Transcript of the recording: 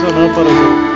funcionar para